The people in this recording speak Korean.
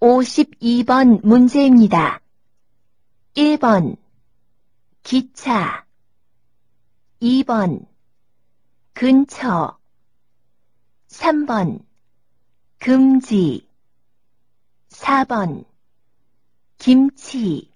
52번 문제입니다. 1번 기차. 2번 근처. 3번 금지. 4번 김치.